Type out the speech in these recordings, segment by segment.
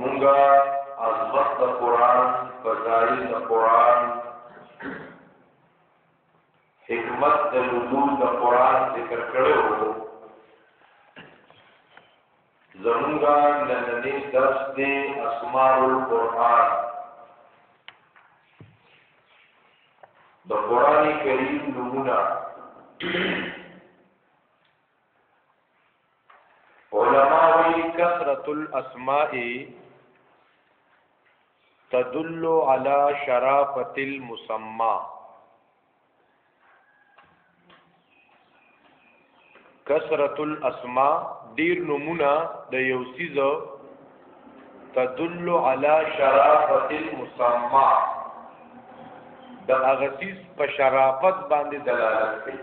مونږه عظمت د قران فضایل د قران حکمت د نزول د قران ذکر کړو زمونږه نننې درس دی اسماء القرآن د قران کریم نمونه علماء وی کثرت الاسماء تدل على شرافت المسمى کثرت الاسماء ډیر نمونه د یو سیز تدل على شرافت المسمى د اغسیس په شرافت باندې دلالت کوي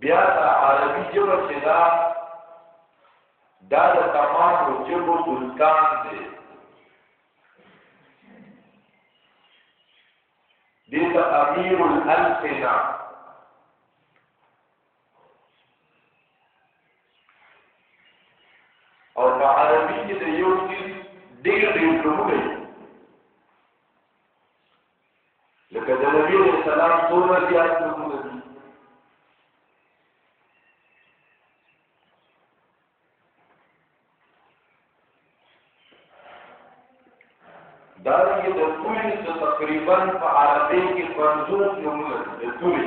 بیا دا عربي جبه چې دا دا د تمامو جبو سلطان دی دې ته امیر الالسنه او په عربي کې د یو څه ډېر ډېر نمونه لکه د نبی علیہ السلام څومره زیات نمونه دي دا یې د ټولې څه تقریبا په عربي کې 50 نمونه دي د ټولې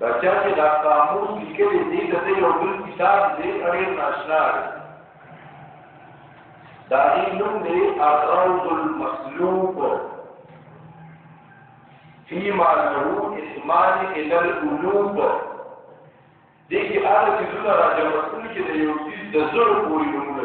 دا چا چې دا قاموس لیکلی دی د دې یو بل کتاب دی اړې ناشنا دی دا یې نوم دی الروض المسلوب فيما له اسمان الى القلوب دغه هغه چې زړه راځي چې د یو څه د زړه پورې نومونه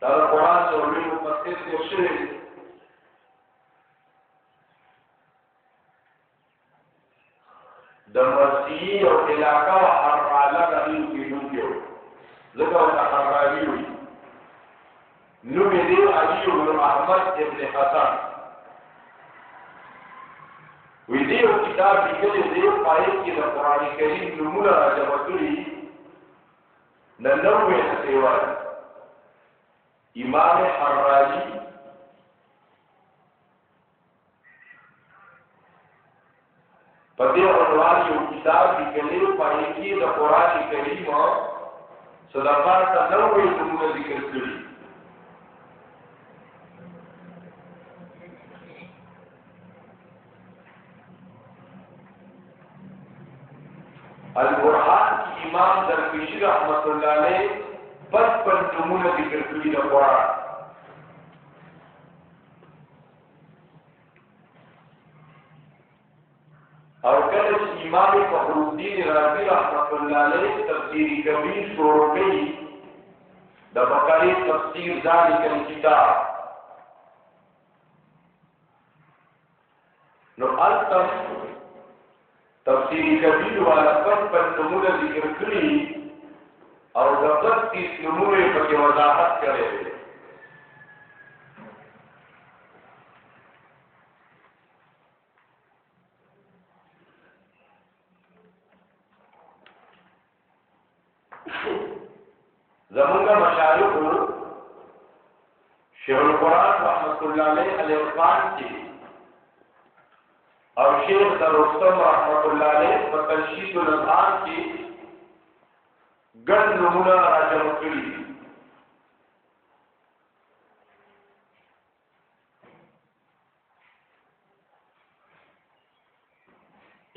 دا د قرآن سره لوی مفسر تیر شوی دی د مسیحي او علاقه و حراله د دې اوسېدونکي وو ځکه ورته حرالي وي نوم یې دی علي بن احمد ابن حسن وی دی او کتاب لیکلی دی پای کې د قرآن کریم نمونه راجمع کړي نه نو ویل سیوای امام حرانی په دې عنوان یو کتاب لیکلی پای کې د قران کریم صدقات تنوي څنګه ذکر کړی القرآن کی امام درپیشی رحمت اللہ نے پچپن نمونہ ذکر کری دا قرآن او کله چې امام فخر الدین رازی رحمت الله علیه تفسیر کبیر شروع کړي د بقره تفسیر ذالک الكتاب نو التم تفسیر کبیر والا پس پس نمونه ذکر کړی او د پس تیس نمونه په کې وضاحت کړی دی زمونږ مشایخ شیخ القرآن رحمت الله علیه العرفان کې او شیخ دروستم رحمت الله علیه په تنشید الازهار کې ګڼ نمونه راجمع کړي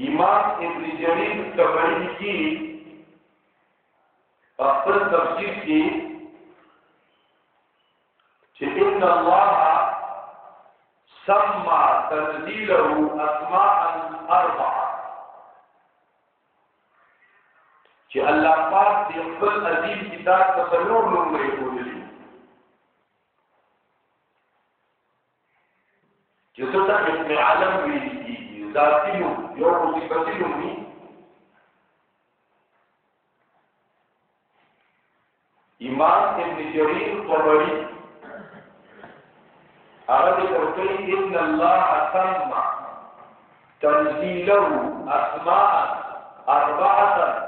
امام ابن جریر تبری کی خپل تفسیر کې چې ان الله سمى تنزيله اسماء اربعه چې الله پاک دې خپل عظیم کتاب ته څلور نومونه ورکړي چې څه ته اسم عالم ویل کېږي ذاتي نوم یو خو صفتي نوم وي امام ابن جرير طبري هغه دې ورته ان الله سمع تنزيله اسماء اربعه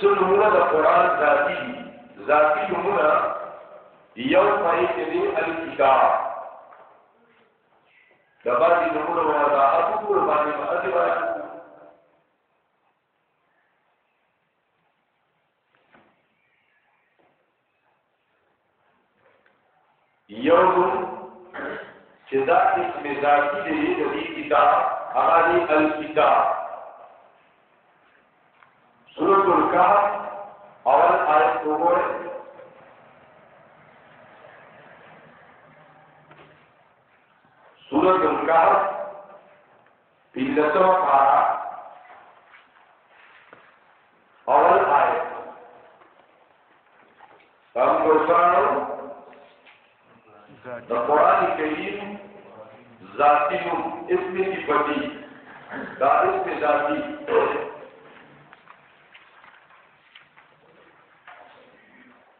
څو نمونه د قران ذاتی ذاتی نمونه یو پای کې دی الکتاب د باندې نمونه وضاحت کو باندې باندې بیان یو چې دا اسم ذاتی دی د دې کتاب هغه دی الکتاب سورۃ الکهف اول آیت وګورئ سورۃ الکهف پینځمه پارا اول آیت هم ګوسانو د قران کریم ذاتی نوم اسم صفتی دا اسم ذاتی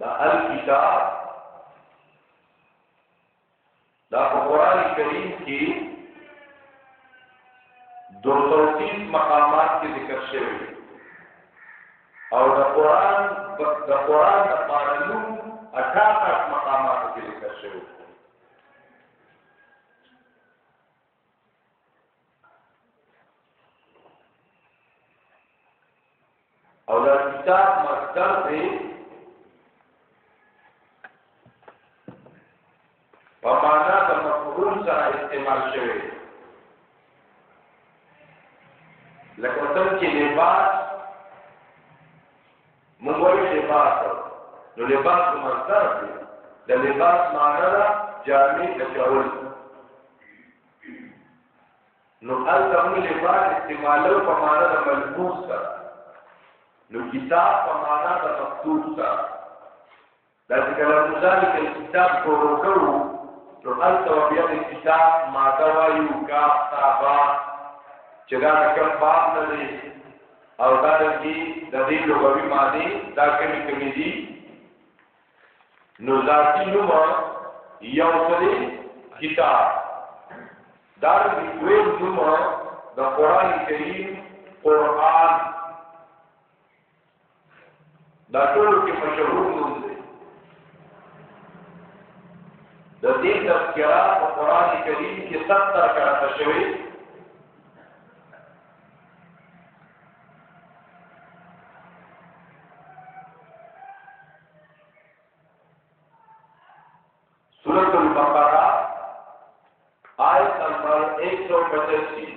دا الکتاب دا په قران کریم کې دو توتیس مقامات کې ذکر شوی او د قران د قران د پارلو 88 مقامات کې ذکر شوی او دا کتاب مصدر دی په معنا د مفعول سره استعمال شوی لکه څنګه چې لباس مونږ وایو لباس نو لباس په مصدر دی د لباس معنا ده جامې اچول نو هلته مونږ لباس استعمالو په معنا د ملبوس سره نو کتاب په معنا د مکتوب سره دا چې کله موسی د کتاب شروع کړو نو هلته بیا د کتاب ماده وایو کاف تا با چې دا د کم باب نه دی او دا د دې د دې لغوي معنی دا کمی کمی دي نو ذاتی نوم یو سری کتاب دا د دوی نوم د قران کریم قران دا ټول کې مشهور نوم دی د دې تذکرہ په قران کریم کې 70 کرته شوی سورۃ البقرہ آیت نمبر 185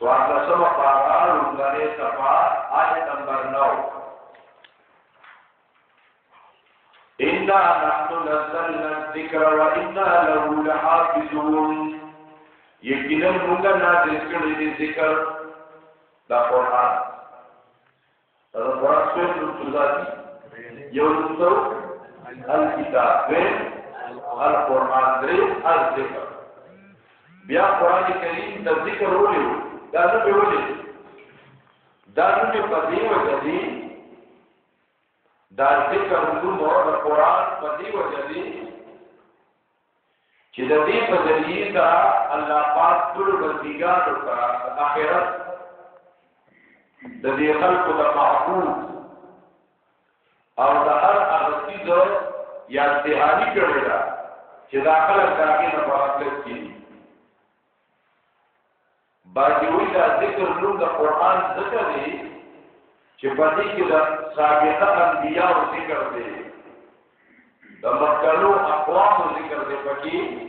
واتلسم پارا لومبرے صفا آیت نمبر نو انا نحن نزلنا الذکر و انا له لحافظون یقینا موږ نازل کړی دی ذکر دا قرآن دا قرآن سویت لطفزاتی یو لطفو الکتاب دین القرآن دری الذکر بیا قرآن کریم دا ذکر رو لیو دا نو پہ ولی دا نو پہ پدی وجہ دی دا ذکر نو دا قرآن پدی وجہ دی چې د دې په ذریعه سره الله پاک ټول بندګانو ته د آخرت د دې خلقو د محبوب او د هر هغه چیز یا انتهایی کړی دا چې دا خلک داګه نه پراتل کیږي باقی وی دا ذکر نوم د قران ذکر دی چې په دې کې دا سابقه انبیاء او ذکر دی د مکانو اقوام او ذکر دی پکې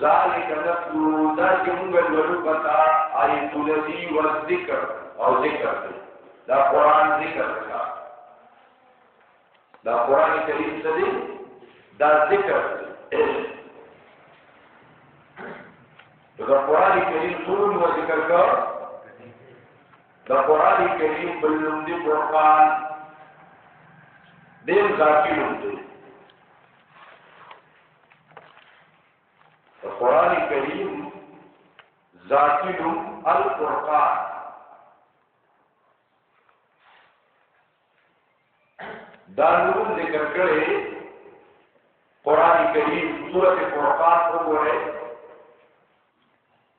ذالک نتلو دا چې موږ لولو پتا آیت الذی و ذکر او ذکر دی دا قران ذکر دی دا قران کریم څه دی دا ذکر دی دا قران کریم ټول و ذکر کا دا قران کریم بل نوم دی قران دیم ذاتی نوم دی قرآن کریم ذاتی نوم القرآن دا نوم ذکر کړي قرآن کریم سورة قرآن وګورئ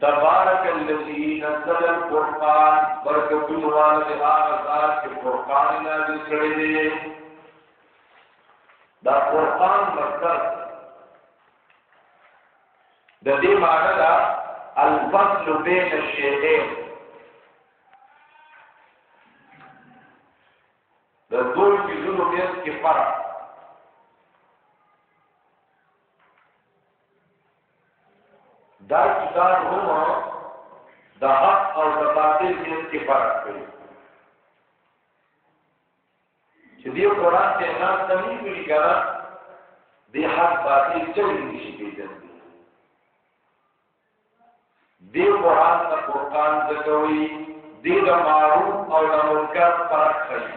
تبارک الذی نزل القرآن برکتون والا دی آغا ذات چه قرآن نازل کرده دی دا قرآن مصدر د دې معنی دا الفصل بین الشیئین د دوی چیزونو مېز کې فرق دا کتاب هم د حق او د باطل دې کې فرق کوي چې دې قران کې نام تمي کړی کړه دې حق باطل څه نشي پیژندل دې قران ته قران ځکوي دې د معروف او د منکر فرق کوي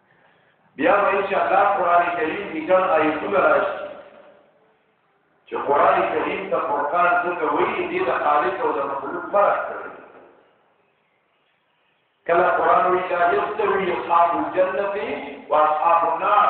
بیا به ان شاء الله قران کریم کې ګڼ آیتونه راشي چې قران کریم ته فرقان څنګه وایي دې د خالق او د مخلوق فرق کوي کله قران وی لا یستوی اصحاب الجنه واصحاب النار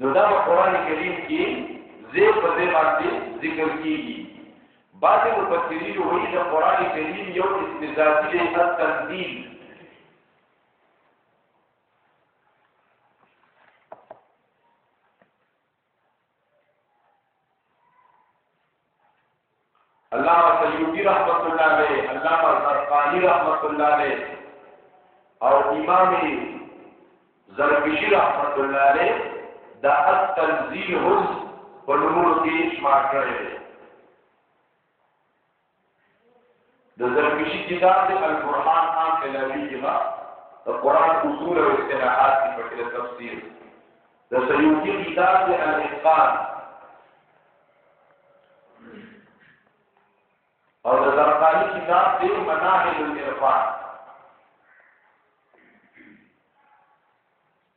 نو دا قرآن کریم کې زی په زی باندې ذکر کیږي بعض مفسرین وایي دا قرآن کریم یو استزادی دی د تنزیل علامہ سیوطی رحمت اللہ علیہ علامہ زرقانی رحمت اللہ علیہ اور امام زرکشی رحمت اللہ علیہ دا التنزیل حز پر نمور کی شمار کرے د زرکشي کتاب دی القرآن عام ملاوی کی ما د قرآن اصول او اصطلاحات کی پکې تفسیر د سیوطی کتاب دی الاتقان او د زرقانی کتاب دی مناهل العرفان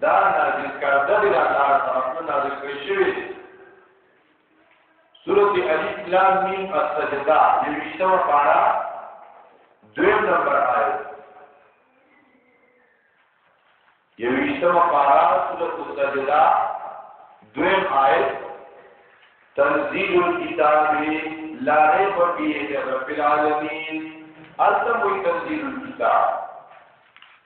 دا نازل کرده دی الله طرف نه نازل کړی شوی سورۃ الف لام میم السجدہ یوشتمه پارا دویم نمبر آیت یوشتمه پارا سورۃ السجدہ دویم آیت تنزیل الكتاب لا ریب فیه رب العالمین التم تنزیل الكتاب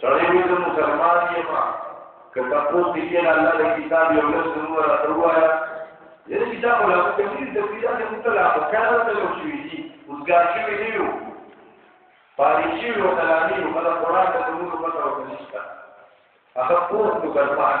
سړی وي زه مسلمان یم که تاسو دې کې الله دې کتاب یو لږ نور راوړایا دې کتاب ولا ته دې دې پیدا ته مطلع وکړه ته یو شي دي وزګار شي وي یو پاریشي یو کلامي یو کله قران ته نور پته ورته نشته هغه پوه مسلمان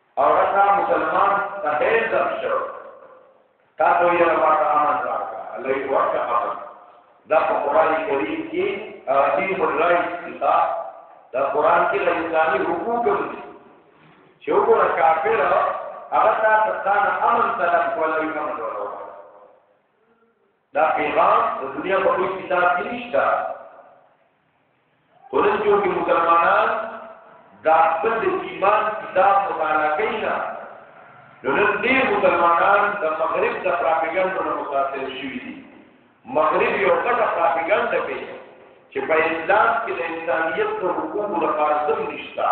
عورت دا مسلمان ته هیڅ ځم شو تا ته یې ما ته امن راکړه الله یې ورکړه امن دا په قران کریم کې دین مولای استقا دا قران کې د انساني حقوقو دي چې وګوره کافر هغه تا ته ځان امن طلب کولای امن ورو دا پیغام د دنیا په هیڅ کتاب کې نشته ولن جو کې مسلمانان دا خپل د ایمان کتاب مطالعه کوي نه نن ډېر مسلمانان د مغرب د پروپاګاندا نه متاثر شوي دي مغرب یو غټه پروپاګاندا کوي چې په اسلام کې د انسانیت د حقوقو لپاره څه نشته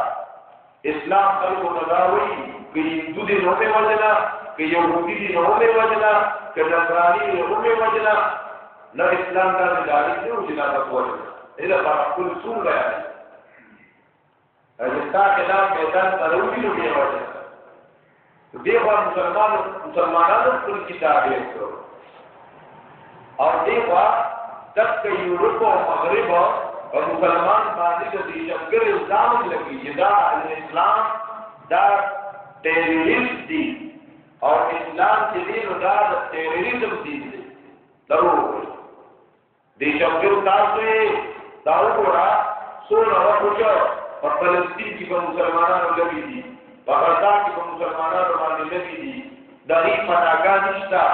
اسلام خلکو ته دا وایي که هندو دې نه ومې وژله که یهودي دې نه ومې وژله که نصراني دې نه ومې وژله نه اسلام دا د داري نه و چې دا تاسو وژله دې لپاره خپل اصول بیان دي ستا خلاف میدان ته راوځي نو بیا وژله دې خوا مسلمانو مسلمانانو خپل کتاب یې کړو او دې خوا تک یورپ او مغرب او مسلمان باندې د دې شکر الزام لګي چې دا اسلام دا ټیرریست دي او اسلام چې دې نو دا ټیرریزم دي درو دې شپږ تاسو یې دا وګوره څومره وخت وشو په فلسطین کې په مسلمانانو لګي دي په غزا کې په مسلمانانو باندې لګي دي د هی پناګا نشتا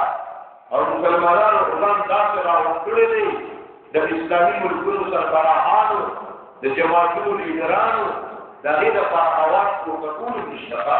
او مسلمانانو ځان داسې راوړل دي د اسلامي ملکونو سربراهانو د جماعتونو لیډرانو د هی د پرواز کو کول نشتا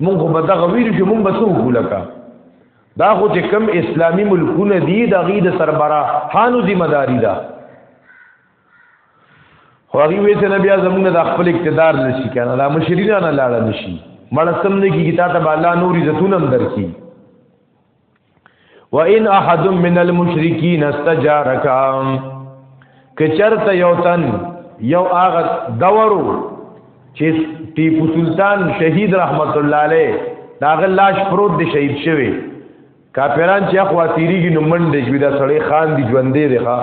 مونږ خو به دغه ویلو چې مونږ به څه وکړو لکه دا خو چې کم اسلامی ملکونه دي د هغوی د سربراهانو ذمه داري ده خو هغوی وایي چې نه بیا زمونږ د خپل اقتدار نه شي که نه دا مشرینه نه لاړه نه شي مړه سم نه کېږي تا ته به الله نور عزتونه هم درکړي وان احد من المشرکین استجارک کچرته یو تن یو هغه دورو چې ټیپو سلطان شهید رحمت الله علیه دا غلاش پروت دی شهید شوی کافران چې اخوا تیریږي نو منډه جوړه سړی خان دی ژوندې دی ښا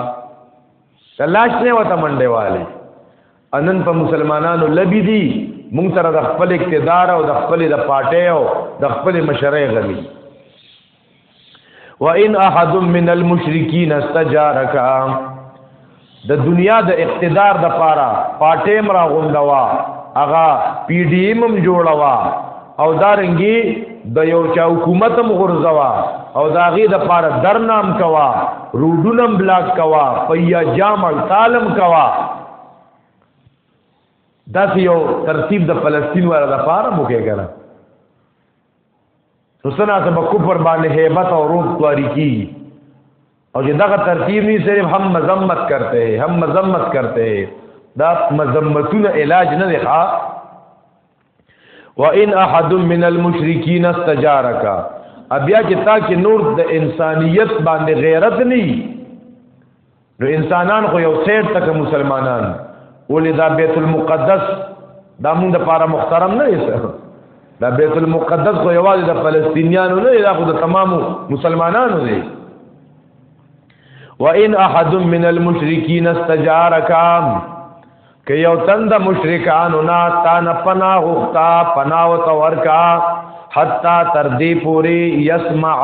تلاش نه وته منډه والی انن په مسلمانانو لبی دي مونږ سره د خپل اقتدار او د خپل د پارټي او د خپل مشرۍ غوي وان احد من المشرکین استجارک د دنیا د اقتدار د پاره پارټي مرا غوندوا اغا پی ډی ایم جوړوا او دارنګي د یو چا حکومت هم غرزوا او دا غي د پاره درنام کوا روډونم بلاک کوا پیا جامل تالم کوا دا یو ترتیب د فلسطین ولا د پاره مو کې کړه نو سنا سبا کفر باندې hebat او روح تواری کی او چې دغه ترتیب نه صرف هم مذمت کرتے ہیں هم مذمت کرتے ہیں دا مذمتونه علاج نه دی ښا وان احد من المشرکین استجارک بیا چې تا کې نور د انسانیت باندې غیرت نه نو انسانان خو یو سیر تک مسلمانان ولې دا بیت المقدس دا موږ د پاره محترم نه یې دا بیت المقدس خو یوازې د فلسطینیانو نه دا خو د تمامو مسلمانانو دی وان احد من المشرکین استجارک که یو تند مشرکانو نا تا نه پنا غوختا پنا او تو ورکا حتا تر دې پوری یسمع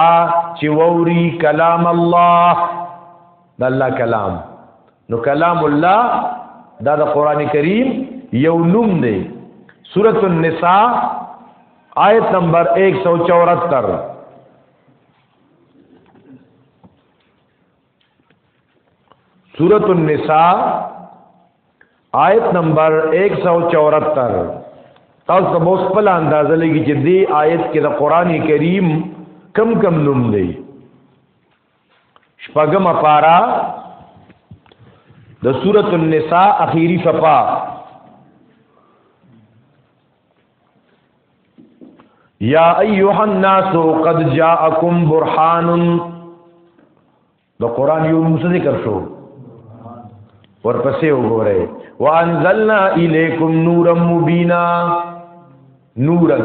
چې ووري کلام الله د الله کلام نو کلام الله دا د قران کریم یو نوم دی سورۃ النساء آیت نمبر 174 سورت النساء آیت نمبر 174 تاسو به اوس په اندازه لګی چې دی آیت کې د قران کریم کم کم نوم دی شپږم پارا د سورت النساء اخیری صفه یا ایها الناس قد جاءکم برهان د قران یو نوم څه ذکر شو ورپسې وګوره وانزلنا الیکم نورا مبینا نورا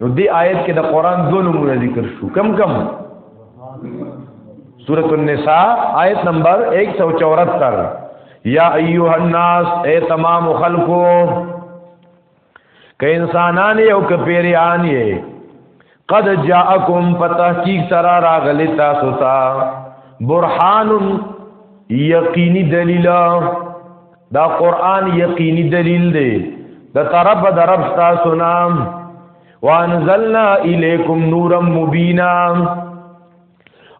نو دې آیت کې د قران دوه نومونه ذکر شو کم کم سورۃ النساء آیت نمبر 174 یا ایها الناس اے تمام خلقو که انسانان یو که پیریان یې قد جاءکم فتحقیق سرا راغلی تاسو ته برهان یقینی دلیل دا قران یقینی دلیل دی د طرف د رب تاسو نام وانزلنا الیکم نورا مبینا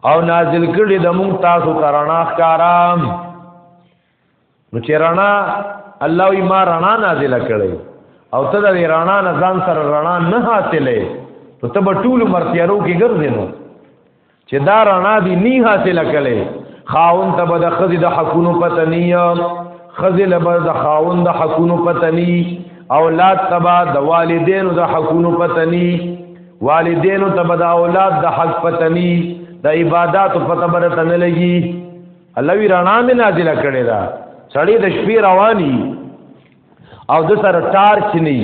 او نازل کړي د مونږ تاسو ترانا ښکارام نو چې رڼا الله یې ما رڼا نازل کړي او ته د رڼا نه ځان سره رڼا نه حاصلې نو ته به ټول مرتیارو کې ګرځې نو چې دا رڼا دی نه حاصله کړي خاون ته به د خزې د حقونو پته نه خزې له به د خاون د حقونو پته نه اولاد تبا د والدینو د حقونو پته نه والدینو ته بد اولاد د حق پتنی د عبادت پته برته نه لګي الله وی رڼا مې نازل کړي دا سړی د شپې رواني او د سره ټارچ نه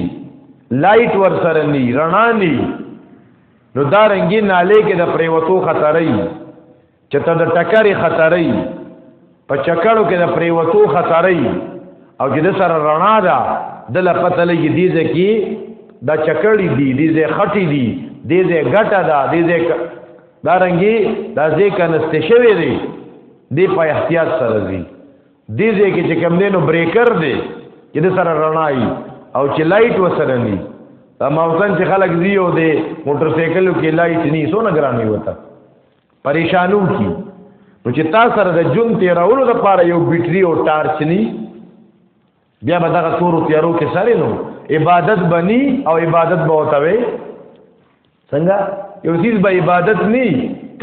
لایټ ور سره نه رڼا نه نو دا رنګي ناله کې د پریوتو خطرې چې ته د ټکرې خطرې په چکړو کې د پریوتو خطرې او چې د سره رڼا ده د لپته لګي دي ځکه دا چکړې دي دي ځې خټې دي دي ځې ګټه ده دي ځې دا رنګي دا ځې کنست شوی دی دی په احتیاط سره دی دي ځې کې چې کم دینو بریکر دی چې د سره رڼا او چې لایټ وسره نه دا موزن چې خلک دیو دی موټر سایکلو کې لایټ نه سونه ګرانی وته پریشانو کی نو چې تا سره د جون تیرولو لپاره یو بیټری او ټارچ ني بیا به دغه تورو تیارو کې سره نو عبادت بني او عبادت به وته وي څنګه یو چیز به عبادت ني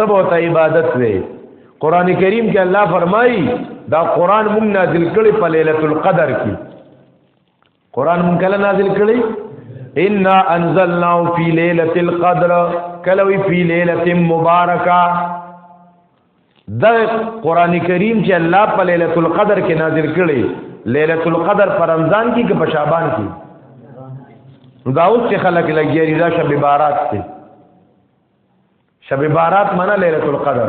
تب وته عبادت وي قران کریم کې الله فرمایي دا قران مونږ نازل کړي په ليله القدر کې قران مون کله نازل کړي ان انزلنا فی ليله القدر کله وی فی ليله مبارکه د قران کریم چې الله په ليله القدر کې نازل کړي ليله القدر پر رمضان کې کې په شعبان کې دا اوس چې خلک لګیاري دا شب بارات ته شب بارات معنی ليله القدر